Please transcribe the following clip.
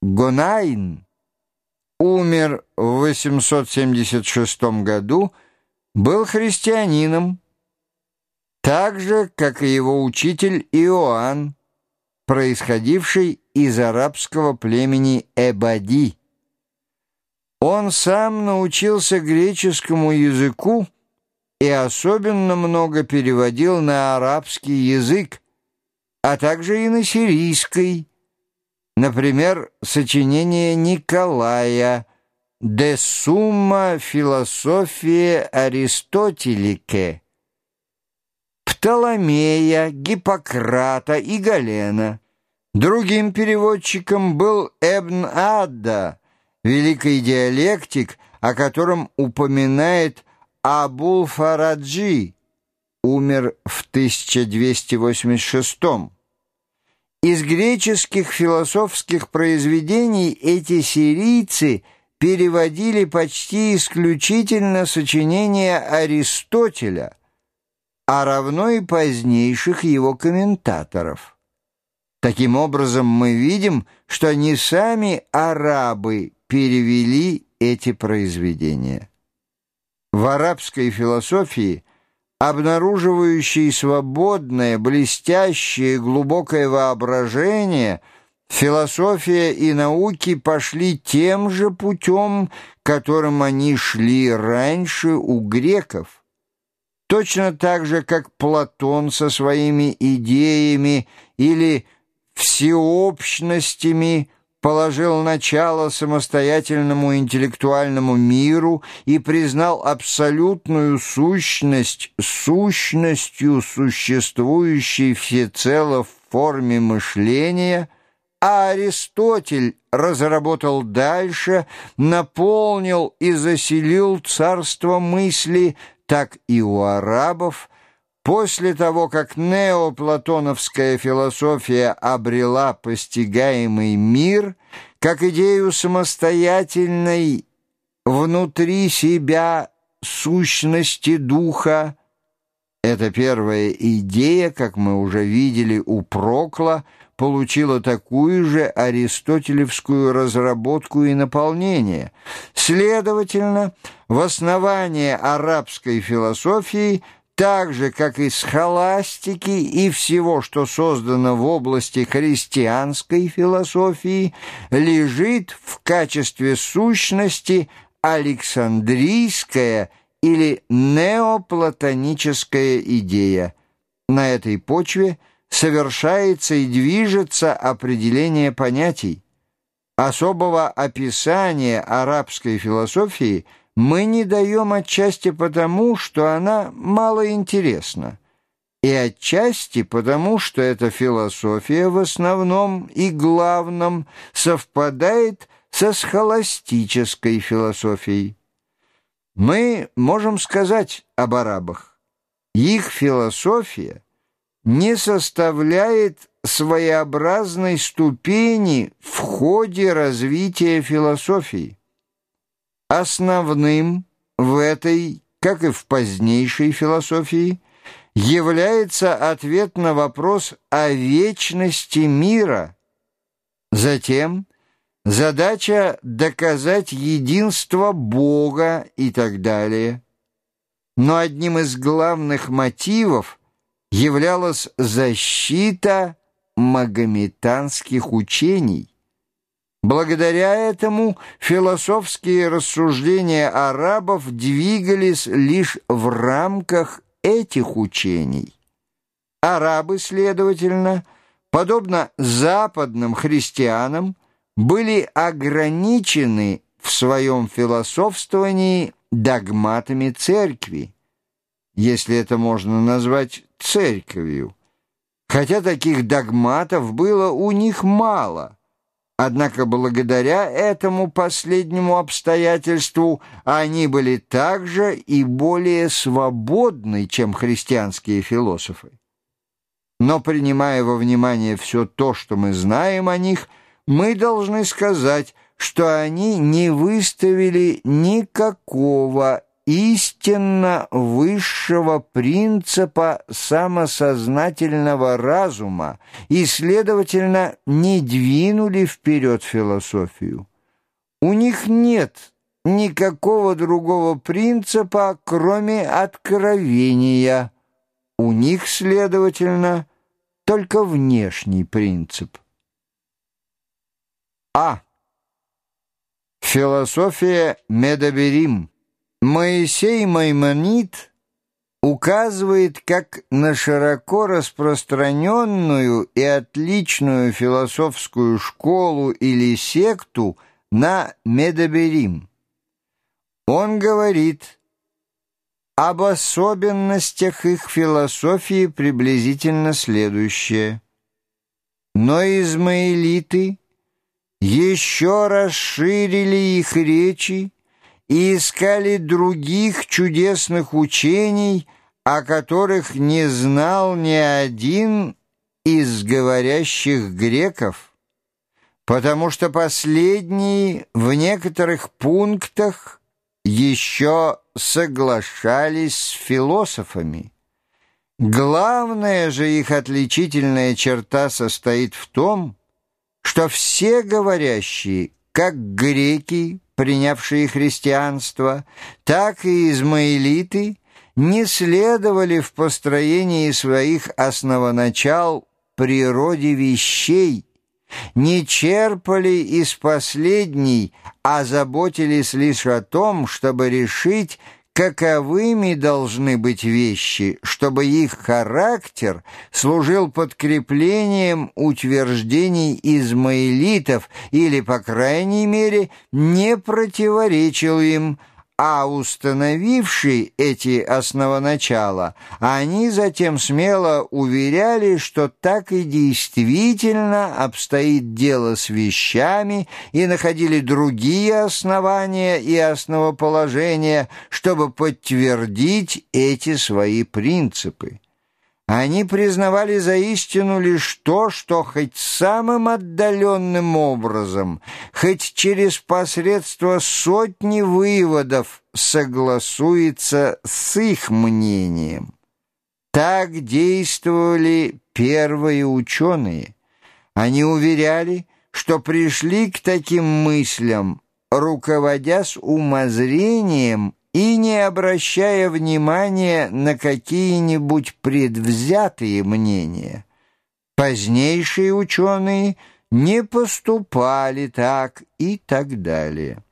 Гонайн умер в 876 году, был христианином, так же, как и его учитель Иоанн, происходивший из арабского племени Эбади. Он сам научился греческому языку и особенно много переводил на арабский язык, а также и на сирийский, Например, сочинение Николая «De summa philosophiae Аристотелике», Птоломея, Гиппократа и Галена. Другим переводчиком был Эбн Адда, великий диалектик, о котором упоминает Абул Фараджи, умер в 1286 году. Из греческих философских произведений эти сирийцы переводили почти исключительно сочинения Аристотеля, а равно и позднейших его комментаторов. Таким образом, мы видим, что не сами арабы перевели эти произведения. В арабской философии – обнаруживающий свободное, блестящее, глубокое воображение, философия и науки пошли тем же путем, которым они шли раньше у греков. Точно так же, как Платон со своими идеями или всеобщностями – положил начало самостоятельному интеллектуальному миру и признал абсолютную сущность сущностью, существующей всецело в форме мышления, а Аристотель разработал дальше, наполнил и заселил царство мысли, так и у арабов – После того, как неоплатоновская философия обрела постигаемый мир, как идею самостоятельной внутри себя сущности духа, эта первая идея, как мы уже видели у Прокла, получила такую же аристотелевскую разработку и наполнение. Следовательно, в основании арабской философии – так же, как и схоластики и всего, что создано в области христианской философии, лежит в качестве сущности Александрийская или неоплатоническая идея. На этой почве совершается и движется определение понятий. Особого описания арабской философии – мы не даем отчасти потому, что она малоинтересна, и отчасти потому, что эта философия в основном и главном совпадает со схоластической философией. Мы можем сказать об арабах. Их философия не составляет своеобразной ступени в ходе развития философии. Основным в этой, как и в позднейшей философии, является ответ на вопрос о вечности мира. Затем задача доказать единство Бога и так далее. Но одним из главных мотивов являлась защита магометанских учений. Благодаря этому философские рассуждения арабов двигались лишь в рамках этих учений. Арабы, следовательно, подобно западным христианам, были ограничены в своем философствовании догматами церкви, если это можно назвать церковью, хотя таких догматов было у них мало – Однако благодаря этому последнему обстоятельству они были также и более свободны, чем христианские философы. Но принимая во внимание все то, что мы знаем о них, мы должны сказать, что они не выставили никакого истинно высшего принципа самосознательного разума и, следовательно, не двинули вперед философию. У них нет никакого другого принципа, кроме откровения. У них, следовательно, только внешний принцип. А. Философия Медоберим. Моисей Маймонид указывает как на широко распространенную и отличную философскую школу или секту на Медоберим. Он говорит об особенностях их философии приблизительно следующее. Но измаилиты еще расширили их речи и искали других чудесных учений, о которых не знал ни один из говорящих греков, потому что последние в некоторых пунктах еще соглашались с философами. Главная же их отличительная черта состоит в том, что все говорящие, как греки, принявшие христианство, так и измаилиты, не следовали в построении своих основоначал природе вещей, не черпали из последней, а заботились лишь о том, чтобы решить, каковыми должны быть вещи, чтобы их характер служил подкреплением утверждений измаилитов или, по крайней мере, не противоречил им, а установивший эти основоначала, они затем смело уверяли, что так и действительно обстоит дело с вещами и находили другие основания и основоположения, чтобы подтвердить эти свои принципы. Они признавали за истину лишь то, что хоть самым отдаленным образом, хоть через посредство сотни выводов согласуется с их мнением. Так действовали первые ученые. Они уверяли, что пришли к таким мыслям, руководясь умозрением и не обращая внимания на какие-нибудь предвзятые мнения. Позднейшие ученые не поступали так и так далее.